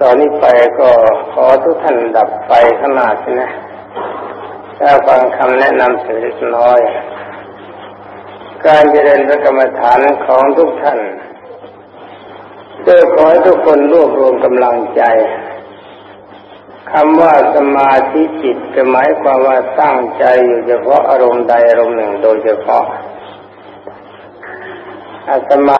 ตอนนี้ไปก็ขอทุกท่านดับไฟขนาดนะถ้าฟังคำแนะนำเสียเล็กน้อย การเจริญพระกรรมฐานของทุกท่านโดยขอให้ทุกคนรวบรวมกำลังใจคำว่าสมาธิจิตจะหมายความว่าตั้งใจอยู่เฉพาะอารมณ์ใดอารมณ์หนึ่งโดยเฉพาะอาตมา